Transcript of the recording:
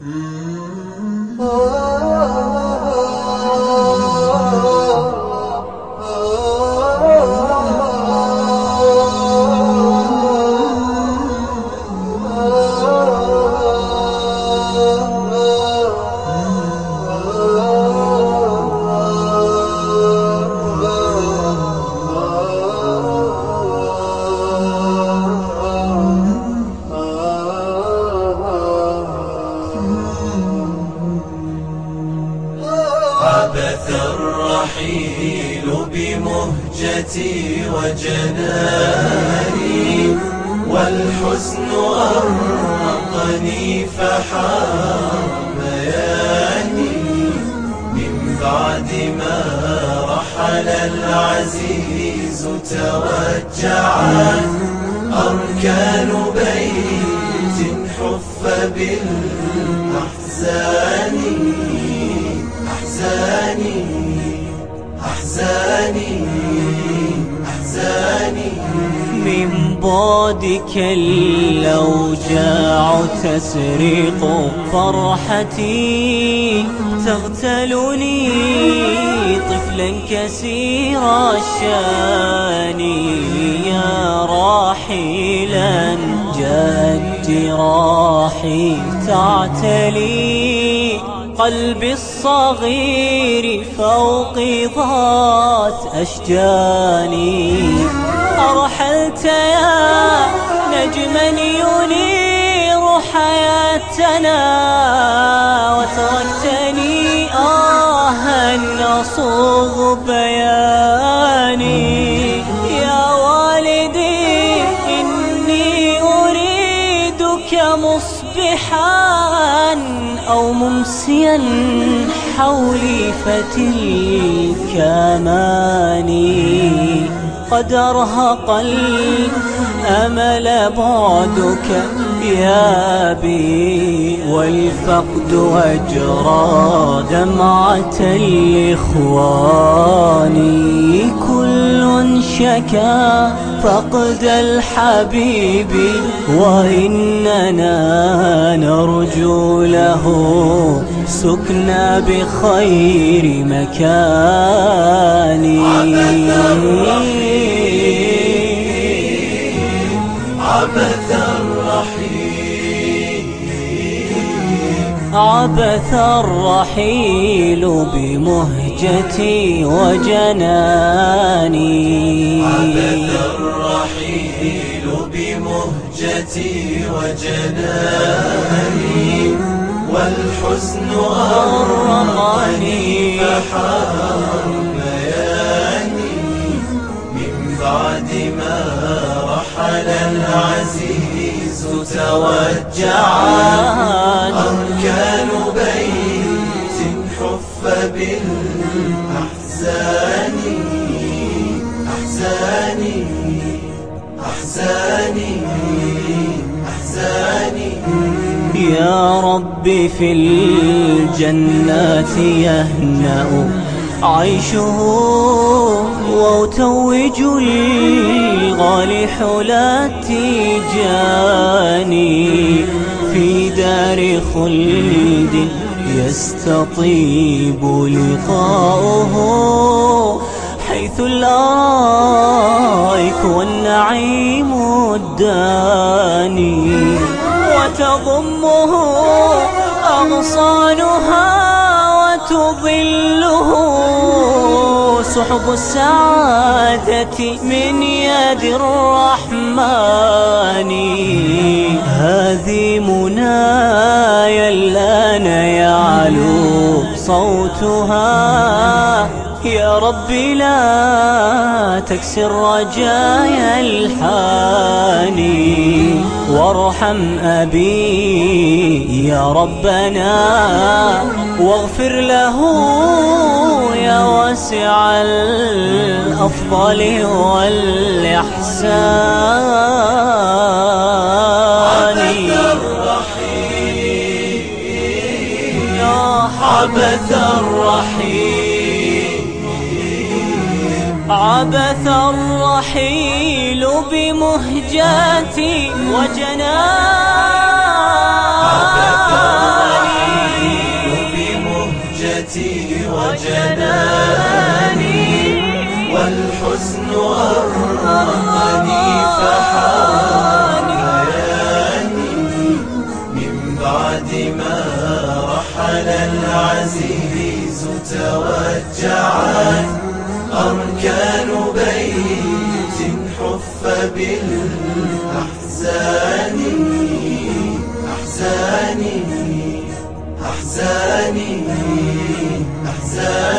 Oh. عبث الرحيل بمهجتي وجناني والحزن أرقني فحار بياني من بعد ما رحل العزيز توجعت أركان بيت حف بالأحزان أحزاني أحزاني أحزاني. من بعدك الأوجاع تسرق فرحتي تغتلني طفلا كثير الشأن. يا راحلا جاءت جراحي تعتلي قلبي الصغير فوق ذات أشجاني. أرحلت يا نجما ينير حياتنا. أريدك مصبحا أو ممسيا حولي فتلك أماني. قد أرهق الأمل بعدك يا بي والفقد أجرى دمعة الإخوان كل شكا فقد الحبيب. وإننا نرجو له سكنا بخير مكان. عبث الرحيل. عبث الرحيل بمهجتي وجناني. عبث الرحيل بمهجتي وجناني والحزن أرقني فحار بياني. من بعد ما رحل العزيز توجعت أركان بالأحزان أحزاني أحزاني أحزاني يا رب في الجنات يهنأ عيشه وتوج الغالي حلاتي جاني في دار خلد يستطيب لقاؤه حيث الآيك والنعيم الداني. وتضمه أغصانها وتظله. سحب السعادة من يد الرحمن. هذه منايا يعلو صوتها. يا رب لا تكسر رجايا الحاني. وارحم أبي يا ربنا. واغفر له يا واسع الأفضل والإحسان. عبث الرحيل عبث الرحيل بمهجاتي وجناني شجعت أركان بيت حف بالأحزان. أحزاني أحزاني أحزاني